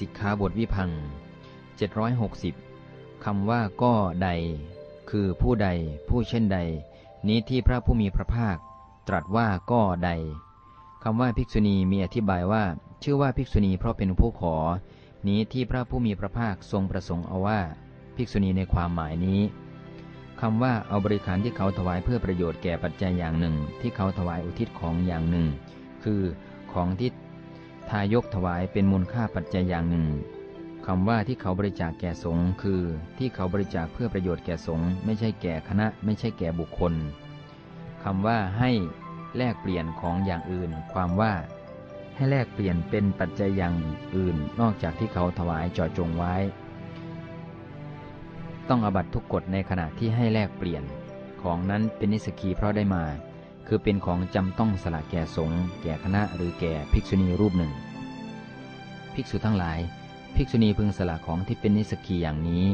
สิกขาบทวิพัง760 คำว่าก็ใด คือผู้ใด ผู้เช่นใด นี้ที่พระผู้มีพระภาค ตรัสว่าก็ใด คำว่าภิกษุณีมีอธิบายว่า ชื่อว่าภิกษุณีเพราะเป็นผู้ขอ นี้ที่พระผู้มีพระภาคทรงประสงค์เอาว่า ภิกษุณีในความหมายนี้คำว่าเอาบริขารที่เขาถวายเพื่อประโยชน์แก่ปัจจัยอย่างหนึ่ง ที่เขาถวายอุทิศของอย่างหนึ่ง คือของที่ ทายกถวายเป็นมูลค่าปัจจัยอย่างหนึ่งคำว่าที่เขาบริจาคแก่สงฆ์คือที่เขาบริจาคเพื่อประโยชน์แก่สงฆ์ไม่ใช่แก่คณะ ไม่ใช่แก่บุคคลคำว่าให้แลกเปลี่ยนของอย่างอื่น ความว่า ให้แลกเปลี่ยนเป็นปัจจัยอย่างอื่น นอกจากที่เขาถวายจาะจงไว้ ต้องอบัตทุกกฎในขณะที่ให้แลกเปลี่ยน ของนั้นเป็นนิสกีเพราะได้มา คือเป็นของจำต้องสละแก่สงฆ์แก่คณะหรือแก่ภิกษุณีรูปหนึ่ง ภิกษุทั้งหลาย ภิกษุณีพึงสละของที่เป็นนิสกีอย่างนี้